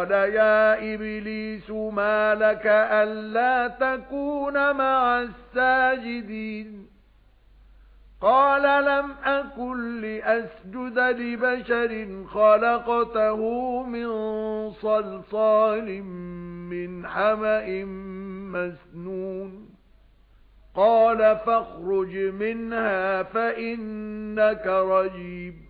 قَالَ يَا إِبْلِيسُ مَا لَكَ أَلَّا تَكُونَ مَعَ السَّاجِدِينَ قَالَ لَمْ أَكُنْ لِأَسْجُدَ لِبَشَرٍ خَلَقْتَهُ مِنْ صَلْصَالٍ مِنْ حَمَإٍ مَسْنُونٍ قَالَ فَاخْرُجْ مِنْهَا فَإِنَّكَ رَجِيمٌ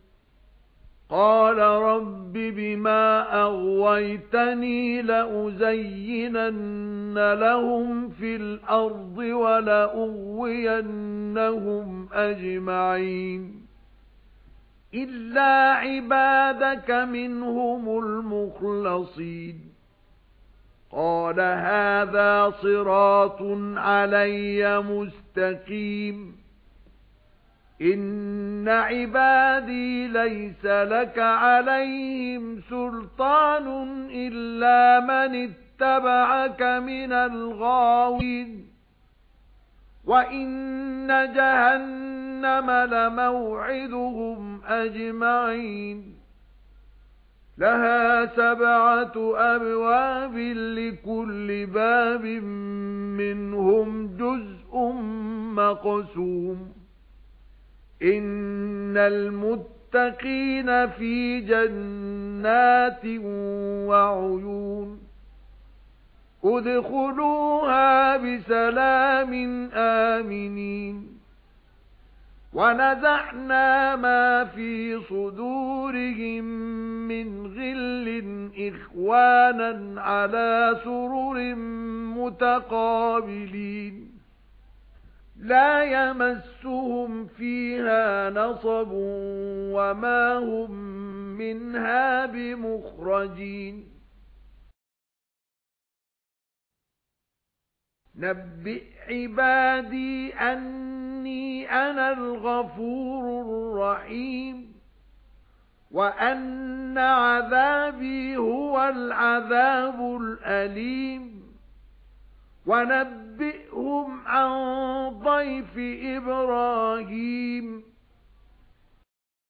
قَالَ رَبِّ بِمَا أَغْوَيْتَنِي لَأُزَيِّنَنَّ لَهُمْ فِي الْأَرْضِ وَلَأُغْوِيَنَّهُمْ أَجْمَعِينَ. إِلَّا عِبَادَكَ مِنْهُمُ الْمُخْلَصِينَ. قَالَ هَذَا صِرَاطٌ عَلَيَّ مُسْتَقِيمٌ. إِنَّ عِبَادِي لَيْسَ لَكَ عَلَيْهِمْ سُلْطَانٌ إِلَّا مَنِ اتَّبَعَكَ مِنَ الْغَاوِينَ وَإِنَّ جَهَنَّمَ لَمَوْعِدُهُمْ أَجْمَعِينَ لَهَا سَبْعَةُ أَبْوَابٍ لِكُلِّ بَابٍ مِنْهُمْ جُزْءٌ مَقْسُومٌ إِنَّ الْمُتَّقِينَ فِي جَنَّاتٍ وَعُيُونٍ ادخلوها بسلام آمنين ونزعنا ما في صدورهم من غل إخوانا على سرر متقابلين لا يمسهم فيها نصب وما هم منها بمخرجين نبئ عبادي أني أنا الغفور الرحيم وأن عذابي هو العذاب الأليم وَنَبِّئْهُمْ عَن ضَيْفِ إِبْرَاهِيمَ